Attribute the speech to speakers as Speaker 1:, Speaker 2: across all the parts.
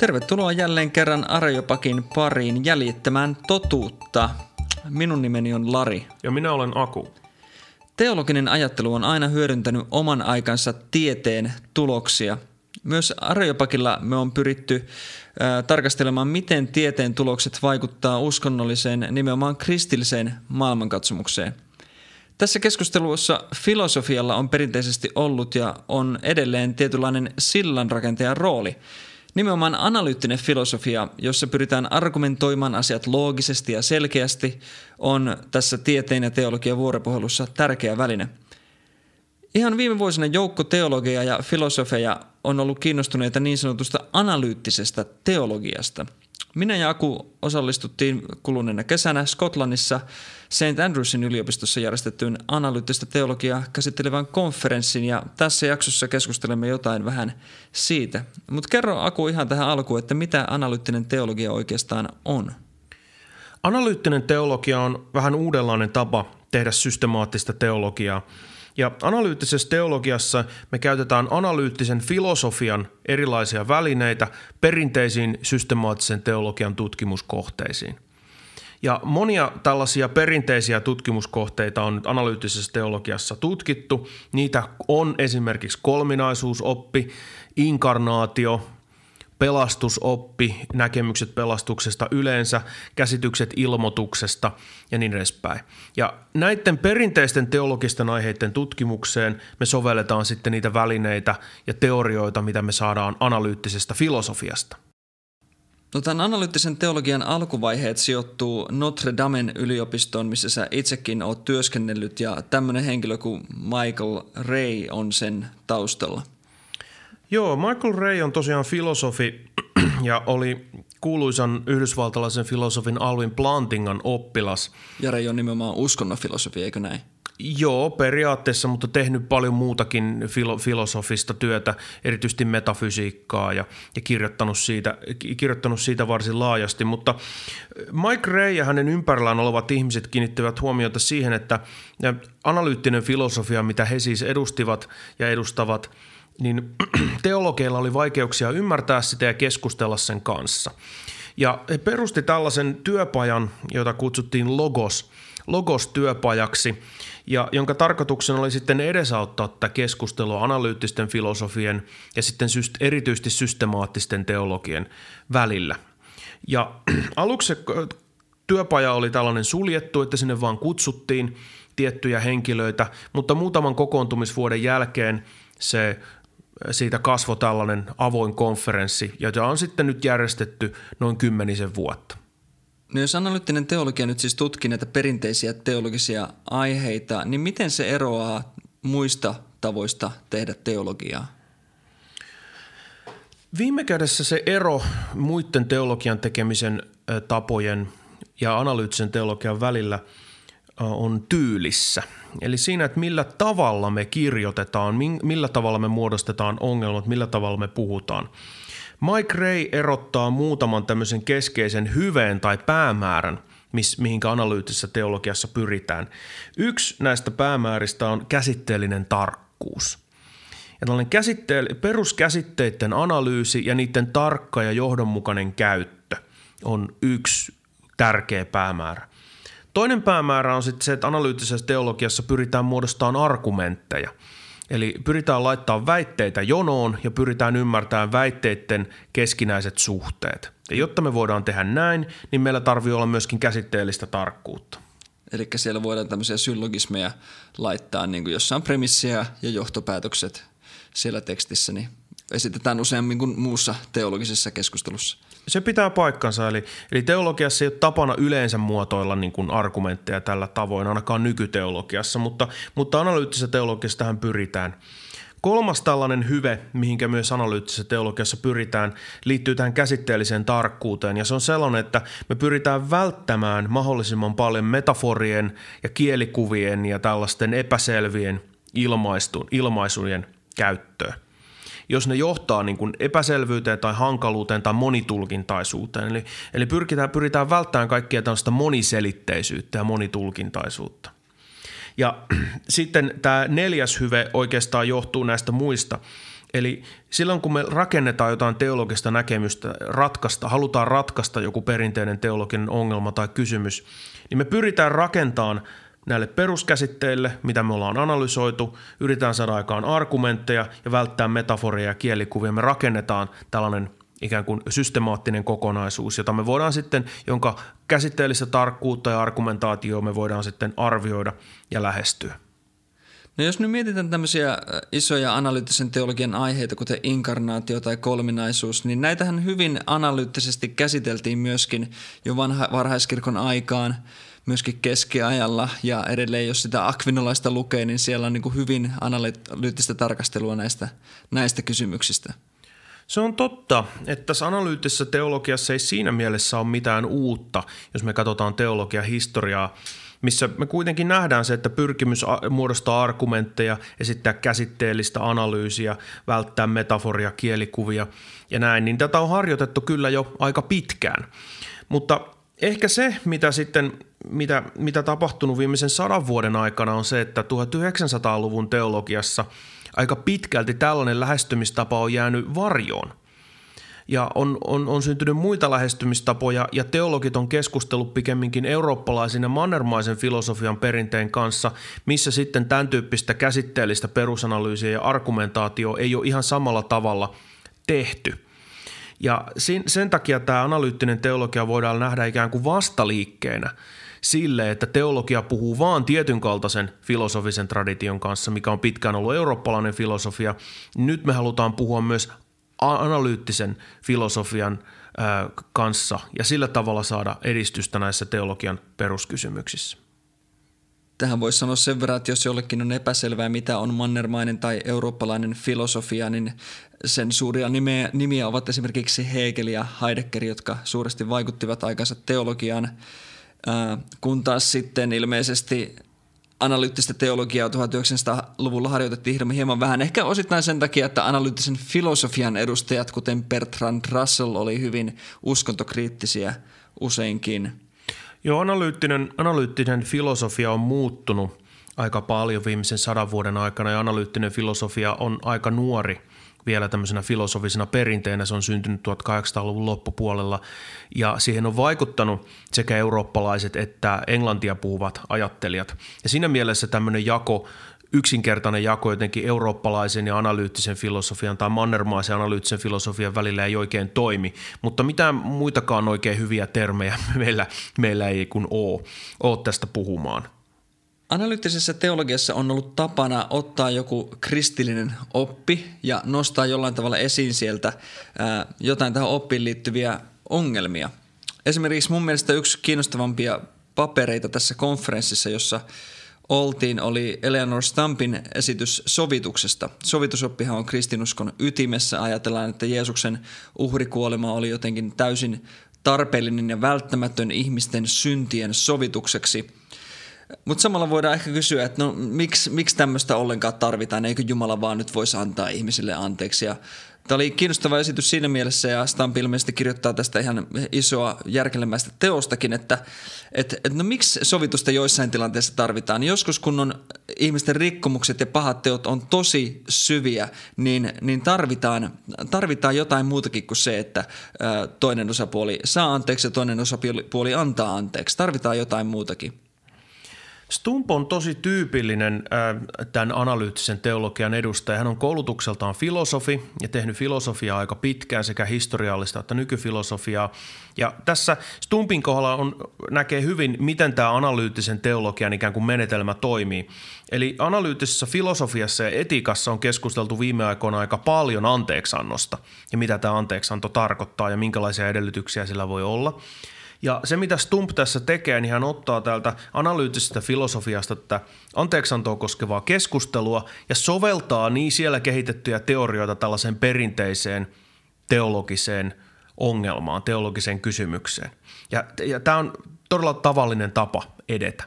Speaker 1: Tervetuloa jälleen kerran Areopakin pariin jäljittämään totuutta. Minun nimeni on Lari.
Speaker 2: Ja minä olen Aku.
Speaker 1: Teologinen ajattelu on aina hyödyntänyt oman aikansa tieteen tuloksia. Myös Areopakilla me on pyritty äh, tarkastelemaan, miten tieteen tulokset vaikuttaa uskonnolliseen, nimenomaan kristilliseen maailmankatsomukseen. Tässä keskustelussa filosofialla on perinteisesti ollut ja on edelleen tietynlainen sillanrakentajan rooli – Nimenomaan analyyttinen filosofia, jossa pyritään argumentoimaan asiat loogisesti ja selkeästi, on tässä tieteen ja teologian vuoropuhelussa tärkeä väline. Ihan viime vuosina joukko teologia ja filosofeja on ollut kiinnostuneita niin sanotusta analyyttisesta teologiasta – minä ja Aku osallistuttiin kuluneena kesänä Skotlannissa St. Andrewsin yliopistossa järjestettyyn analyyttistä teologiaa käsittelevän konferenssin ja tässä jaksossa keskustelemme jotain vähän siitä. Mutta kerro Aku ihan tähän alkuun, että mitä analyyttinen teologia oikeastaan on?
Speaker 2: Analyyttinen teologia on vähän uudenlainen tapa tehdä systemaattista teologiaa – ja analyyttisessä teologiassa me käytetään analyyttisen filosofian erilaisia välineitä perinteisiin systemaattisen teologian tutkimuskohteisiin. Ja monia tällaisia perinteisiä tutkimuskohteita on analyyttisessä teologiassa tutkittu. Niitä on esimerkiksi kolminaisuusoppi, inkarnaatio, pelastusoppi, näkemykset pelastuksesta yleensä, käsitykset ilmoituksesta ja niin edespäin. Ja näiden perinteisten teologisten aiheiden tutkimukseen me sovelletaan sitten niitä välineitä ja teorioita, mitä me saadaan analyyttisesta filosofiasta.
Speaker 1: No tämän analyyttisen teologian alkuvaiheet sijoittuu Notre Damen yliopistoon, missä sä itsekin oot työskennellyt ja tämmöinen henkilö kuin Michael Ray on sen taustalla –
Speaker 2: Joo, Michael Ray on tosiaan filosofi ja oli kuuluisan yhdysvaltalaisen filosofin Alvin Plantingan oppilas.
Speaker 1: Ja Ray on nimenomaan uskonnon filosofi, eikö näin?
Speaker 2: Joo, periaatteessa, mutta tehnyt paljon muutakin filo- filosofista työtä, erityisesti metafysiikkaa ja, ja kirjoittanut, siitä, kirjoittanut siitä varsin laajasti. Mutta Mike Ray ja hänen ympärillään olevat ihmiset kiinnittävät huomiota siihen, että analyyttinen filosofia, mitä he siis edustivat ja edustavat – niin teologeilla oli vaikeuksia ymmärtää sitä ja keskustella sen kanssa. Ja he perusti tällaisen työpajan, jota kutsuttiin Logos, Logos-työpajaksi, ja jonka tarkoituksena oli sitten edesauttaa tätä keskustelua analyyttisten filosofien ja sitten erityisesti systemaattisten teologien välillä. Ja aluksi työpaja oli tällainen suljettu, että sinne vaan kutsuttiin tiettyjä henkilöitä, mutta muutaman kokoontumisvuoden jälkeen se siitä kasvoi tällainen avoin konferenssi, jota on sitten nyt järjestetty noin kymmenisen vuotta.
Speaker 1: No jos analyyttinen teologia nyt siis tutkii näitä perinteisiä teologisia aiheita, niin miten se eroaa muista tavoista tehdä teologiaa?
Speaker 2: Viime kädessä se ero muiden teologian tekemisen tapojen ja analyyttisen teologian välillä on tyylissä – Eli siinä, että millä tavalla me kirjoitetaan, millä tavalla me muodostetaan ongelmat, millä tavalla me puhutaan. Mike Ray erottaa muutaman tämmöisen keskeisen hyveen tai päämäärän, mihinkä analyyttisessä teologiassa pyritään. Yksi näistä päämääristä on käsitteellinen tarkkuus. Ja tällainen käsitte- peruskäsitteiden analyysi ja niiden tarkka ja johdonmukainen käyttö on yksi tärkeä päämäärä. Toinen päämäärä on sitten se, että analyyttisessä teologiassa pyritään muodostamaan argumentteja. Eli pyritään laittaa väitteitä jonoon ja pyritään ymmärtämään väitteiden keskinäiset suhteet. Ja jotta me voidaan tehdä näin, niin meillä tarvii olla myöskin käsitteellistä tarkkuutta.
Speaker 1: Eli siellä voidaan tämmöisiä syllogismeja laittaa, niin kuin jossa on premissiä ja johtopäätökset siellä tekstissä, niin esitetään useammin kuin muussa teologisessa keskustelussa.
Speaker 2: Se pitää paikkansa, eli, eli teologiassa ei ole tapana yleensä muotoilla niin kuin argumentteja tällä tavoin, ainakaan nykyteologiassa, mutta, mutta analyyttisessä teologiassa tähän pyritään. Kolmas tällainen hyve, mihinkä myös analyyttisessä teologiassa pyritään, liittyy tähän käsitteelliseen tarkkuuteen. Ja se on sellainen, että me pyritään välttämään mahdollisimman paljon metaforien ja kielikuvien ja tällaisten epäselvien ilmaisujen käyttöä jos ne johtaa niin kuin epäselvyyteen tai hankaluuteen tai monitulkintaisuuteen. Eli, eli pyritään, pyritään välttämään kaikkia tällaista moniselitteisyyttä ja monitulkintaisuutta. Ja sitten tämä neljäs hyve oikeastaan johtuu näistä muista. Eli silloin kun me rakennetaan jotain teologista näkemystä, ratkaista, halutaan ratkaista joku perinteinen teologinen ongelma tai kysymys, niin me pyritään rakentamaan näille peruskäsitteille, mitä me ollaan analysoitu, yritetään saada aikaan argumentteja ja välttää metaforia ja kielikuvia. Me rakennetaan tällainen ikään kuin systemaattinen kokonaisuus, jota me voidaan sitten, jonka käsitteellistä tarkkuutta ja argumentaatioa me voidaan sitten arvioida ja lähestyä.
Speaker 1: No jos nyt mietitään tämmöisiä isoja analyyttisen teologian aiheita, kuten inkarnaatio tai kolminaisuus, niin näitähän hyvin analyyttisesti käsiteltiin myöskin jo vanha, varhaiskirkon aikaan, myöskin keskiajalla ja edelleen jos sitä akvinolaista lukee, niin siellä on niin kuin hyvin analyyttistä tarkastelua näistä, näistä kysymyksistä.
Speaker 2: Se on totta, että tässä analyyttisessä teologiassa ei siinä mielessä ole mitään uutta, jos me katsotaan teologian historiaa, missä me kuitenkin nähdään se, että pyrkimys muodostaa argumentteja, esittää käsitteellistä analyysiä, välttää metaforia, kielikuvia ja näin, niin tätä on harjoitettu kyllä jo aika pitkään. Mutta ehkä se, mitä sitten mitä, mitä tapahtunut viimeisen sadan vuoden aikana on se, että 1900-luvun teologiassa – aika pitkälti tällainen lähestymistapa on jäänyt varjoon. Ja on, on, on syntynyt muita lähestymistapoja ja teologit on keskustellut pikemminkin eurooppalaisen ja mannermaisen filosofian perinteen kanssa, missä sitten tämän tyyppistä käsitteellistä perusanalyysiä ja argumentaatio ei ole ihan samalla tavalla tehty. Ja sen, takia tämä analyyttinen teologia voidaan nähdä ikään kuin vastaliikkeenä – sille, että teologia puhuu vaan tietyn kaltaisen filosofisen tradition kanssa, mikä on pitkään ollut eurooppalainen filosofia. Nyt me halutaan puhua myös analyyttisen filosofian kanssa ja sillä tavalla saada edistystä näissä teologian peruskysymyksissä.
Speaker 1: Tähän voisi sanoa sen verran, että jos jollekin on epäselvää, mitä on mannermainen tai eurooppalainen filosofia, niin sen suuria nimeä, nimiä ovat esimerkiksi Hegel ja Heidegger, jotka suuresti vaikuttivat aikansa teologiaan – kun taas sitten ilmeisesti analyyttistä teologiaa 1900-luvulla harjoitettiin hieman vähän, ehkä osittain sen takia, että analyyttisen filosofian edustajat, kuten Bertrand Russell, oli hyvin uskontokriittisiä useinkin.
Speaker 2: Joo, analyyttinen, analyyttinen filosofia on muuttunut aika paljon viimeisen sadan vuoden aikana ja analyyttinen filosofia on aika nuori – vielä tämmöisenä filosofisena perinteenä. Se on syntynyt 1800-luvun loppupuolella ja siihen on vaikuttanut sekä eurooppalaiset että englantia puhuvat ajattelijat. Ja siinä mielessä tämmöinen jako yksinkertainen jako jotenkin eurooppalaisen ja analyyttisen filosofian tai mannermaisen analyyttisen filosofian välillä ei oikein toimi, mutta mitään muitakaan oikein hyviä termejä meillä, meillä ei kun ole, ole tästä puhumaan.
Speaker 1: Analyyttisessä teologiassa on ollut tapana ottaa joku kristillinen oppi ja nostaa jollain tavalla esiin sieltä ää, jotain tähän oppiin liittyviä ongelmia. Esimerkiksi mun mielestä yksi kiinnostavampia papereita tässä konferenssissa, jossa oltiin, oli Eleanor Stampin esitys sovituksesta. Sovitusoppihan on kristinuskon ytimessä. Ajatellaan, että Jeesuksen uhrikuolema oli jotenkin täysin tarpeellinen ja välttämätön ihmisten syntien sovitukseksi – mutta samalla voidaan ehkä kysyä, että no miksi, miksi tämmöistä ollenkaan tarvitaan, eikö Jumala vaan nyt voisi antaa ihmisille anteeksi. Ja Tämä oli kiinnostava esitys siinä mielessä ja Stamp ilmeisesti kirjoittaa tästä ihan isoa järkelemäistä teostakin, että et, et no miksi sovitusta joissain tilanteissa tarvitaan. Joskus kun on ihmisten rikkomukset ja pahat teot on tosi syviä, niin, niin tarvitaan, tarvitaan jotain muutakin kuin se, että toinen osapuoli saa anteeksi ja toinen osapuoli antaa anteeksi. Tarvitaan jotain muutakin.
Speaker 2: Stump on tosi tyypillinen äh, tämän analyyttisen teologian edustaja. Hän on koulutukseltaan filosofi ja tehnyt filosofiaa aika pitkään sekä historiallista että nykyfilosofiaa. Ja tässä Stumpin kohdalla on, näkee hyvin, miten tämä analyyttisen teologian ikään kuin menetelmä toimii. Eli analyyttisessä filosofiassa ja etiikassa on keskusteltu viime aikoina aika paljon anteeksannosta ja mitä tämä anteeksanto tarkoittaa ja minkälaisia edellytyksiä sillä voi olla – ja se, mitä Stump tässä tekee, niin hän ottaa täältä analyyttisestä filosofiasta tätä anteeksantoa koskevaa keskustelua ja soveltaa niin siellä kehitettyjä teorioita tällaiseen perinteiseen teologiseen ongelmaan, teologiseen kysymykseen. Ja, ja tämä on todella tavallinen tapa edetä.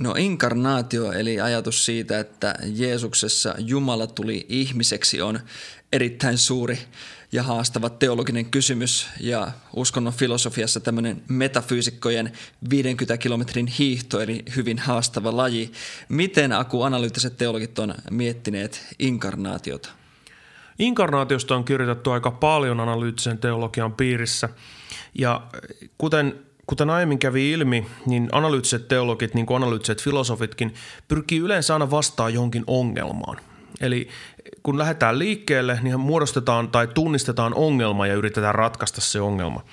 Speaker 1: No inkarnaatio eli ajatus siitä, että Jeesuksessa Jumala tuli ihmiseksi on erittäin suuri ja haastava teologinen kysymys ja uskonnon filosofiassa tämmöinen metafyysikkojen 50 kilometrin hiihto eli hyvin haastava laji. Miten Aku analyyttiset teologit on miettineet inkarnaatiota?
Speaker 2: Inkarnaatiosta on kirjoitettu aika paljon analyyttisen teologian piirissä ja kuten Kuten aiemmin kävi ilmi, niin analyyttiset teologit, niin kuin analyyttiset filosofitkin, pyrkii yleensä aina vastaan johonkin ongelmaan. Eli kun lähdetään liikkeelle, niin muodostetaan tai tunnistetaan ongelma ja yritetään ratkaista se ongelma.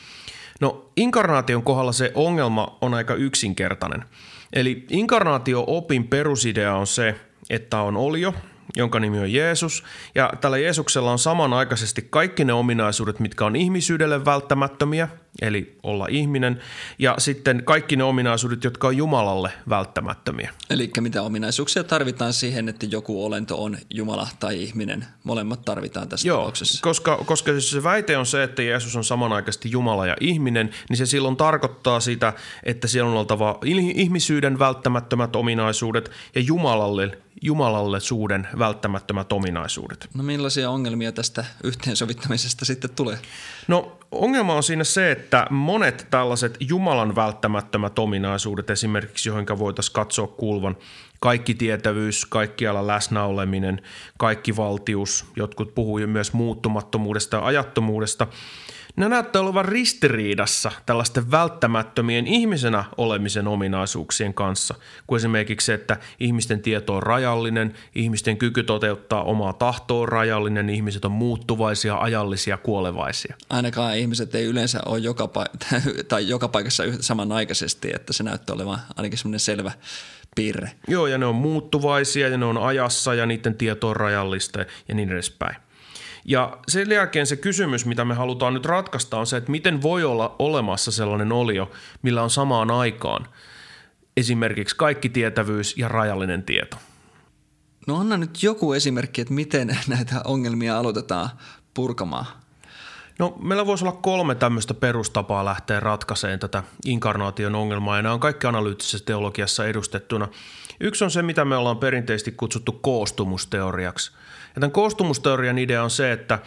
Speaker 2: No inkarnaation kohdalla se ongelma on aika yksinkertainen. Eli inkarnaatio-opin perusidea on se, että on olio, jonka nimi on Jeesus, ja tällä Jeesuksella on samanaikaisesti kaikki ne ominaisuudet, mitkä on ihmisyydelle välttämättömiä, eli olla ihminen, ja sitten kaikki ne ominaisuudet, jotka on Jumalalle välttämättömiä.
Speaker 1: Eli mitä ominaisuuksia tarvitaan siihen, että joku olento on Jumala tai ihminen? Molemmat tarvitaan tässä
Speaker 2: Joo,
Speaker 1: tapauksessa.
Speaker 2: koska, koska siis se väite on se, että Jeesus on samanaikaisesti Jumala ja ihminen, niin se silloin tarkoittaa sitä, että siellä on oltava ihmisyyden välttämättömät ominaisuudet ja Jumalalle Jumalalle suuden välttämättömät ominaisuudet.
Speaker 1: No millaisia ongelmia tästä yhteensovittamisesta sitten tulee?
Speaker 2: No ongelma on siinä se, että monet tällaiset Jumalan välttämättömät ominaisuudet, esimerkiksi joihinka voitaisiin katsoa kulvan kaikki tietävyys, kaikkialla läsnäoleminen, kaikki valtius, jotkut puhuvat myös muuttumattomuudesta ja ajattomuudesta – ne näyttää olevan ristiriidassa tällaisten välttämättömien ihmisenä olemisen ominaisuuksien kanssa, kuin esimerkiksi se, että ihmisten tieto on rajallinen, ihmisten kyky toteuttaa omaa tahtoa on rajallinen, ihmiset on muuttuvaisia, ajallisia, kuolevaisia.
Speaker 1: Ainakaan ihmiset ei yleensä ole joka, pa- tai joka paikassa samanaikaisesti, että se näyttää olevan ainakin semmoinen selvä piirre.
Speaker 2: Joo, ja ne on muuttuvaisia ja ne on ajassa ja niiden tieto on rajallista ja niin edespäin. Ja sen jälkeen se kysymys, mitä me halutaan nyt ratkaista, on se, että miten voi olla olemassa sellainen olio, millä on samaan aikaan esimerkiksi kaikki tietävyys ja rajallinen tieto.
Speaker 1: No anna nyt joku esimerkki, että miten näitä ongelmia aloitetaan purkamaan.
Speaker 2: No meillä voisi olla kolme tämmöistä perustapaa lähteä ratkaiseen tätä inkarnaation ongelmaa ja nämä on kaikki analyyttisessä teologiassa edustettuna. Yksi on se, mitä me ollaan perinteisesti kutsuttu koostumusteoriaksi – ja tämän koostumusteorian idea on se, että,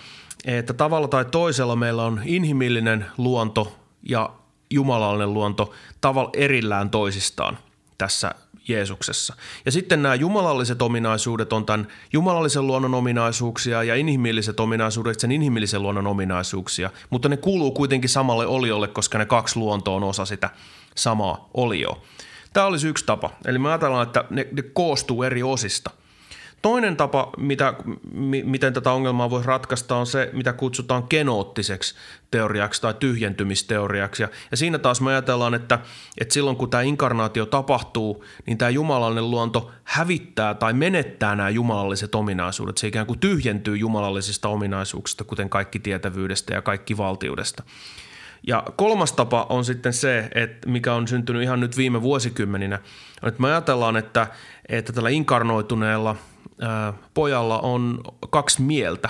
Speaker 2: että tavalla tai toisella meillä on inhimillinen luonto ja jumalallinen luonto tavalla erillään toisistaan tässä Jeesuksessa. Ja sitten nämä jumalalliset ominaisuudet on tämän jumalallisen luonnon ominaisuuksia ja inhimilliset ominaisuudet sen inhimillisen luonnon ominaisuuksia, mutta ne kuuluu kuitenkin samalle oliolle, koska ne kaksi luontoa on osa sitä samaa olioa. Tämä olisi yksi tapa. Eli me ajatellaan, että ne, ne koostuu eri osista. Toinen tapa, mitä, m- miten tätä ongelmaa voi ratkaista, on se, mitä kutsutaan genoottiseksi teoriaksi tai tyhjentymisteoriaksi. Ja, ja siinä taas me ajatellaan, että, että silloin kun tämä inkarnaatio tapahtuu, niin tämä jumalallinen luonto hävittää tai menettää nämä jumalalliset ominaisuudet. Se ikään kuin tyhjentyy jumalallisista ominaisuuksista, kuten kaikki tietävyydestä ja kaikki valtiudesta. Ja kolmas tapa on sitten se, että mikä on syntynyt ihan nyt viime vuosikymmeninä, on, että me ajatellaan, että, että tällä inkarnoituneella – pojalla on kaksi mieltä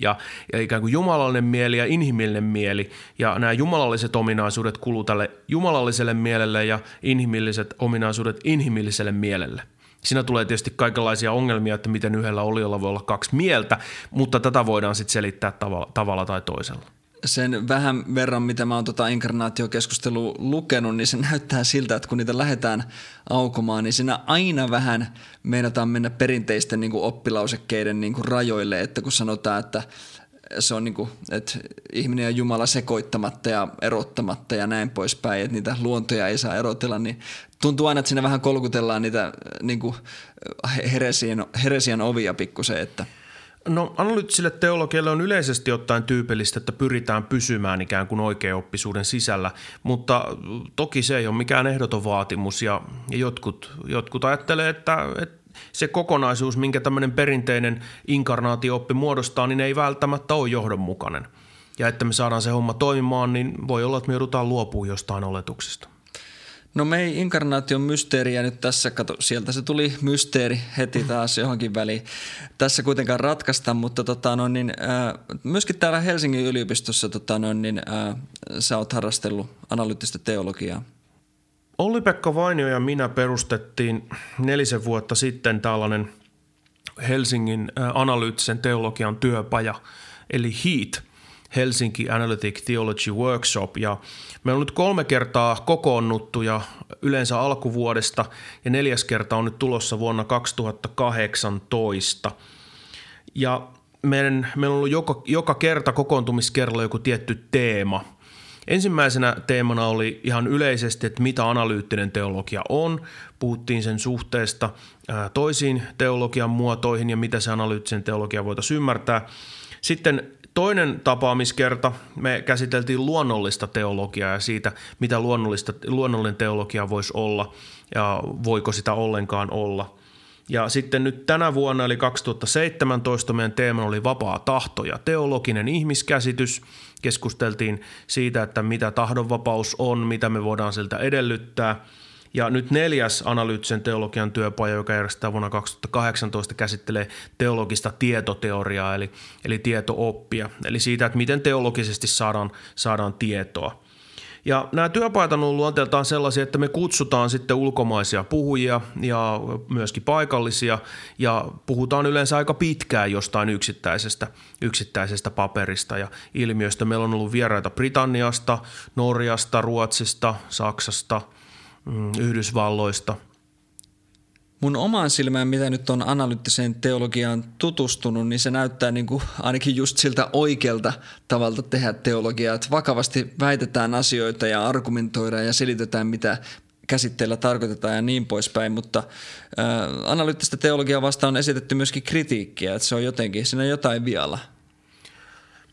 Speaker 2: ja, ja ikään kuin jumalallinen mieli ja inhimillinen mieli. Ja nämä jumalalliset ominaisuudet kuluu tälle jumalalliselle mielelle ja inhimilliset ominaisuudet inhimilliselle mielelle. Siinä tulee tietysti kaikenlaisia ongelmia, että miten yhdellä oliolla voi olla kaksi mieltä, mutta tätä voidaan sitten selittää tavalla, tavalla tai toisella
Speaker 1: sen vähän verran, mitä mä oon tota inkarnaatiokeskustelua lukenut, niin se näyttää siltä, että kun niitä lähdetään aukomaan, niin siinä aina vähän meinataan mennä perinteisten niin kuin oppilausekkeiden niin kuin rajoille, että kun sanotaan, että se on niin kuin, että ihminen ja Jumala sekoittamatta ja erottamatta ja näin poispäin, että niitä luontoja ei saa erotella, niin tuntuu aina, että siinä vähän kolkutellaan niitä niin kuin heresian, heresian ovia pikkusen, että –
Speaker 2: No analyyttisille teologialle on yleisesti ottaen tyypillistä, että pyritään pysymään ikään kuin oikeaoppisuuden sisällä, mutta toki se ei ole mikään ehdoton vaatimus ja, ja jotkut, jotkut ajattelee, että, että se kokonaisuus, minkä tämmöinen perinteinen inkarnaatio-oppi muodostaa, niin ei välttämättä ole johdonmukainen. Ja että me saadaan se homma toimimaan, niin voi olla, että me joudutaan luopumaan jostain oletuksista.
Speaker 1: No me ei inkarnaation mysteeriä nyt tässä, kato, sieltä se tuli mysteeri heti taas johonkin väliin. Tässä kuitenkaan ratkaista, mutta tota, no, niin, äh, myöskin täällä Helsingin yliopistossa tota, no, niin, äh, sä oot harrastellut analyyttistä teologiaa.
Speaker 2: Olli-Pekka Vainio ja minä perustettiin nelisen vuotta sitten tällainen Helsingin analyyttisen teologian työpaja, eli HEAT, Helsinki Analytic Theology Workshop, ja – me on nyt kolme kertaa kokoonnuttu ja yleensä alkuvuodesta ja neljäs kerta on nyt tulossa vuonna 2018. Ja meidän, meillä on ollut joka, joka kerta kokoontumiskerralla joku tietty teema. Ensimmäisenä teemana oli ihan yleisesti, että mitä analyyttinen teologia on. Puhuttiin sen suhteesta toisiin teologian muotoihin ja mitä se analyyttinen teologia voitaisiin ymmärtää. Sitten toinen tapaamiskerta me käsiteltiin luonnollista teologiaa ja siitä, mitä luonnollista, luonnollinen teologia voisi olla ja voiko sitä ollenkaan olla – ja sitten nyt tänä vuonna, eli 2017, meidän teema oli vapaa tahto ja teologinen ihmiskäsitys. Keskusteltiin siitä, että mitä tahdonvapaus on, mitä me voidaan siltä edellyttää. Ja nyt neljäs analyyttisen teologian työpaja, joka järjestetään vuonna 2018, käsittelee teologista tietoteoriaa, eli, eli tietooppia. Eli siitä, että miten teologisesti saadaan, saadaan tietoa. Ja nämä työpajat on luonteeltaan sellaisia, että me kutsutaan sitten ulkomaisia puhujia ja myöskin paikallisia ja puhutaan yleensä aika pitkään jostain yksittäisestä, yksittäisestä paperista ja ilmiöstä. Meillä on ollut vieraita Britanniasta, Norjasta, Ruotsista, Saksasta, mm, Yhdysvalloista –
Speaker 1: mun omaan silmään, mitä nyt on analyyttiseen teologiaan tutustunut, niin se näyttää niin kuin ainakin just siltä oikealta tavalta tehdä teologiaa, että vakavasti väitetään asioita ja argumentoidaan ja selitetään, mitä käsitteellä tarkoitetaan ja niin poispäin, mutta ää, analyyttistä teologiaa vastaan on esitetty myöskin kritiikkiä, että se on jotenkin, siinä on jotain vialla.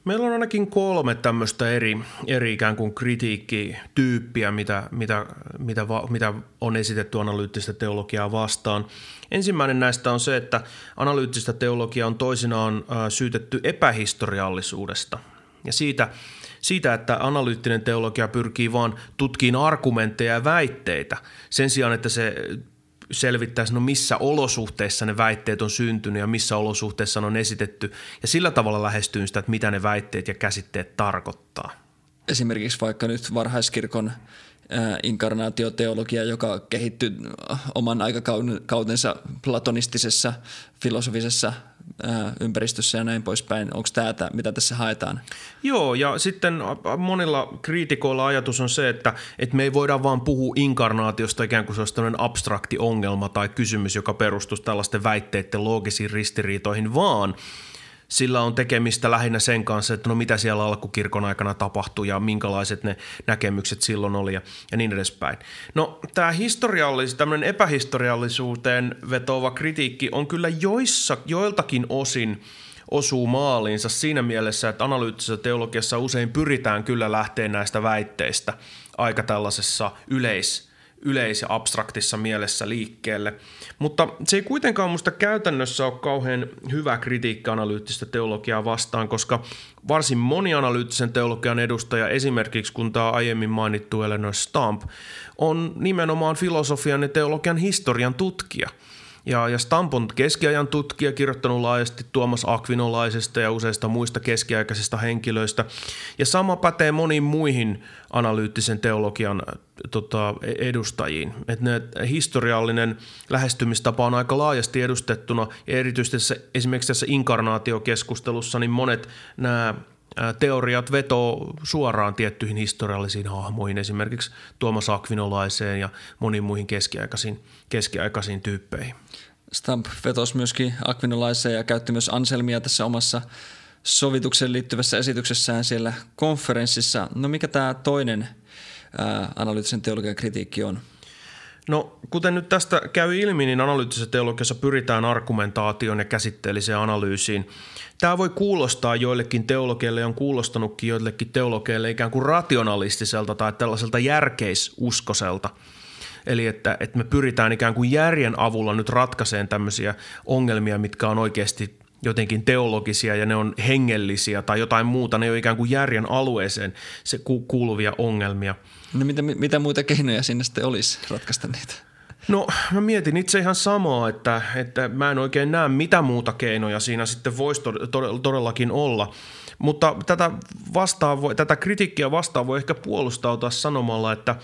Speaker 2: Meillä on ainakin kolme tämmöistä eri, eri ikään kuin kritiikkityyppiä, mitä, mitä, mitä, va, mitä on esitetty analyyttistä teologiaa vastaan. Ensimmäinen näistä on se, että analyyttistä teologiaa on toisinaan syytetty epähistoriallisuudesta ja siitä, siitä, että analyyttinen teologia pyrkii vaan tutkiin argumentteja ja väitteitä sen sijaan, että se selvittäisi, no missä olosuhteissa ne väitteet on syntynyt ja missä olosuhteissa ne on esitetty ja sillä tavalla lähestyy sitä, että mitä ne väitteet ja käsitteet tarkoittaa.
Speaker 1: Esimerkiksi vaikka nyt varhaiskirkon inkarnaatioteologia, joka kehittyi oman aikakautensa platonistisessa filosofisessa ympäristössä ja näin poispäin. Onko tämä, mitä tässä haetaan?
Speaker 2: Joo, ja sitten monilla kriitikoilla ajatus on se, että, että me ei voida vaan puhua inkarnaatiosta ikään kuin se olisi abstrakti ongelma tai kysymys, joka perustuisi tällaisten väitteiden loogisiin ristiriitoihin, vaan – sillä on tekemistä lähinnä sen kanssa, että no mitä siellä alkukirkon aikana tapahtui ja minkälaiset ne näkemykset silloin oli ja, ja niin edespäin. No tämä historiallis, tämmöinen epähistoriallisuuteen vetoava kritiikki on kyllä joissa, joiltakin osin osuu maaliinsa siinä mielessä, että analyyttisessä teologiassa usein pyritään kyllä lähteä näistä väitteistä aika tällaisessa yleis- yleis- ja abstraktissa mielessä liikkeelle. Mutta se ei kuitenkaan musta käytännössä ole kauhean hyvä kritiikki analyyttistä teologiaa vastaan, koska varsin moni analyyttisen teologian edustaja, esimerkiksi kun tämä aiemmin mainittu Eleanor Stamp, on nimenomaan filosofian ja teologian historian tutkija – ja, ja Stamp on keskiajan tutkija, kirjoittanut laajasti Tuomas Akvinolaisesta ja useista muista keskiaikaisista henkilöistä. Ja sama pätee moniin muihin analyyttisen teologian tota, edustajiin. Et ne, historiallinen lähestymistapa on aika laajasti edustettuna ja erityisesti tässä, esimerkiksi tässä inkarnaatiokeskustelussa niin monet nämä teoriat vetoo suoraan tiettyihin historiallisiin hahmoihin, esimerkiksi Tuomas Akvinolaiseen ja moniin muihin keskiaikaisiin, keskiaikaisiin tyyppeihin.
Speaker 1: Stamp vetosi myöskin Akvinolaiseen ja käytti myös Anselmia tässä omassa sovitukseen liittyvässä esityksessään siellä konferenssissa. No mikä tämä toinen ää, analyyttisen teologian kritiikki on?
Speaker 2: No, kuten nyt tästä käy ilmi, niin analyyttisessä teologiassa pyritään argumentaation ja käsitteelliseen analyysiin. Tämä voi kuulostaa joillekin teologeille on kuulostanutkin joillekin teologeille ikään kuin rationalistiselta tai tällaiselta järkeisuskoselta – Eli että, että me pyritään ikään kuin järjen avulla nyt ratkaiseen tämmöisiä ongelmia, mitkä on oikeasti jotenkin teologisia ja ne on hengellisiä tai jotain muuta. Ne on ikään kuin järjen alueeseen se kuuluvia ongelmia.
Speaker 1: No mitä, mitä muita keinoja sinne sitten olisi ratkaista niitä?
Speaker 2: No mä mietin itse ihan samaa, että, että mä en oikein näe mitä muuta keinoja siinä sitten voisi todellakin olla. Mutta tätä, vastaan voi, tätä kritiikkiä vastaan voi ehkä puolustautua sanomalla, että,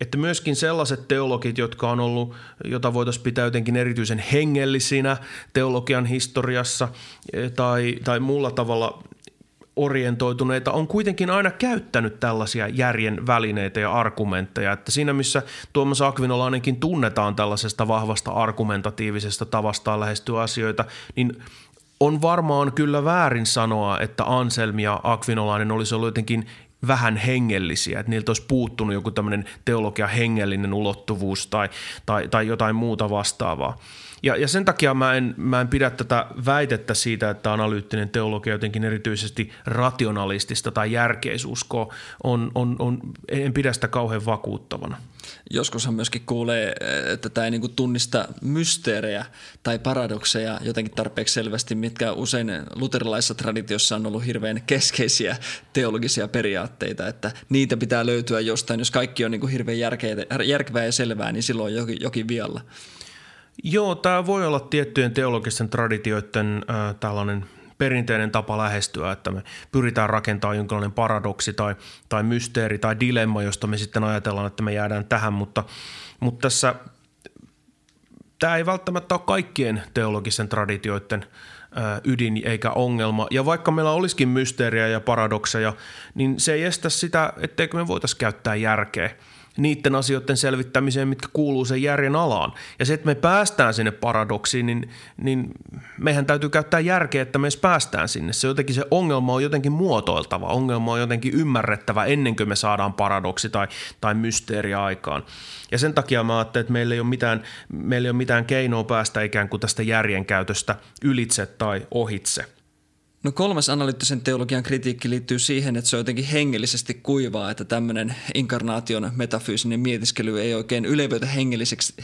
Speaker 2: että myöskin sellaiset teologit, jotka on ollut, jota voitaisiin pitää jotenkin erityisen hengellisinä teologian historiassa eh, tai, tai muulla tavalla orientoituneita on kuitenkin aina käyttänyt tällaisia järjen välineitä ja argumentteja. Että siinä missä Tuomas Akvinolainenkin tunnetaan tällaisesta vahvasta argumentatiivisesta tavastaan lähestyä asioita, niin on varmaan kyllä väärin sanoa, että Anselm ja Akvinolainen olisi ollut jotenkin vähän hengellisiä, että niiltä olisi puuttunut joku tämmöinen teologia hengellinen ulottuvuus tai, tai, tai jotain muuta vastaavaa. Ja, ja sen takia mä en, mä en pidä tätä väitettä siitä, että analyyttinen teologia jotenkin erityisesti rationalistista tai järkeisuusko on, on, on, en pidä sitä kauhean vakuuttavana.
Speaker 1: Joskushan myöskin kuulee, että tämä ei niin tunnista mysteerejä tai paradokseja jotenkin tarpeeksi selvästi, mitkä usein luterilaisessa traditiossa on ollut hirveän keskeisiä teologisia periaatteita, että niitä pitää löytyä jostain. Jos kaikki on niin hirveän järkevää ja selvää, niin silloin on jokin, jokin vialla.
Speaker 2: Joo, tämä voi olla tiettyjen teologisten traditioiden äh, tällainen perinteinen tapa lähestyä, että me pyritään rakentamaan jonkinlainen paradoksi tai, tai mysteeri tai dilemma, josta me sitten ajatellaan, että me jäädään tähän, mutta, mutta tässä tämä ei välttämättä ole kaikkien teologisen traditioiden ydin eikä ongelma. Ja vaikka meillä olisikin mysteeriä ja paradokseja, niin se ei estä sitä, etteikö me voitaisiin käyttää järkeä – niiden asioiden selvittämiseen, mitkä kuuluu sen järjen alaan. Ja se, että me päästään sinne paradoksiin, niin, niin mehän täytyy käyttää järkeä, että me edes päästään sinne. Se jotenkin se ongelma on jotenkin muotoiltava, ongelma on jotenkin ymmärrettävä ennen kuin me saadaan paradoksi tai, tai mysteeri aikaan. Ja sen takia mä ajattelin, että meillä ei, ole mitään, meillä ei ole mitään keinoa päästä ikään kuin tästä järjen käytöstä ylitse tai ohitse –
Speaker 1: No kolmas analyyttisen teologian kritiikki liittyy siihen, että se on jotenkin hengellisesti kuivaa, että tämmöinen inkarnaation metafyysinen mietiskely ei oikein ylevöitä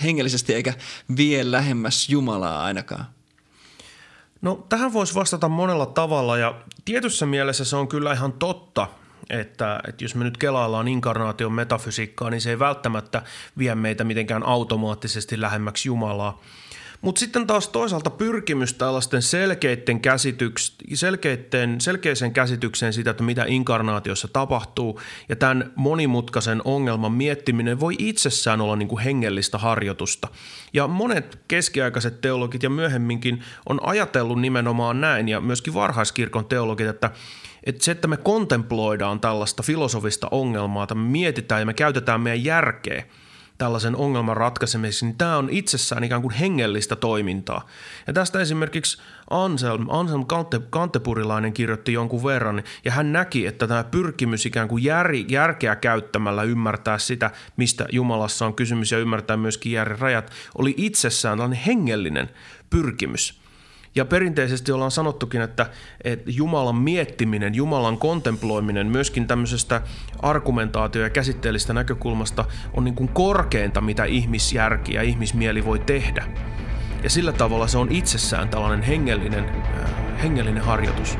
Speaker 1: hengellisesti eikä vie lähemmäs Jumalaa ainakaan.
Speaker 2: No tähän voisi vastata monella tavalla ja tietyssä mielessä se on kyllä ihan totta, että, että jos me nyt kelaillaan inkarnaation metafysiikkaa, niin se ei välttämättä vie meitä mitenkään automaattisesti lähemmäksi Jumalaa – mutta sitten taas toisaalta pyrkimys tällaisten selkeiden käsityks, selkeiden, selkeisen käsitykseen siitä, että mitä inkarnaatiossa tapahtuu ja tämän monimutkaisen ongelman miettiminen voi itsessään olla niin kuin hengellistä harjoitusta. Ja monet keskiaikaiset teologit ja myöhemminkin on ajatellut nimenomaan näin ja myöskin varhaiskirkon teologit, että että se, että me kontemploidaan tällaista filosofista ongelmaa, että me mietitään ja me käytetään meidän järkeä – tällaisen ongelman ratkaisemiseksi, niin tämä on itsessään ikään kuin hengellistä toimintaa. Ja tästä esimerkiksi Anselm, Anselm Kante, Kantepurilainen kirjoitti jonkun verran, ja hän näki, että tämä pyrkimys ikään kuin jär, järkeä käyttämällä ymmärtää sitä, mistä Jumalassa on kysymys ja ymmärtää myöskin järjen rajat, oli itsessään tällainen hengellinen pyrkimys – ja perinteisesti ollaan sanottukin, että, että Jumalan miettiminen, Jumalan kontemploiminen myöskin tämmöisestä argumentaatio- ja käsitteellistä näkökulmasta on niin kuin korkeinta, mitä ihmisjärki ja ihmismieli voi tehdä. Ja sillä tavalla se on itsessään tällainen hengellinen, äh, hengellinen harjoitus.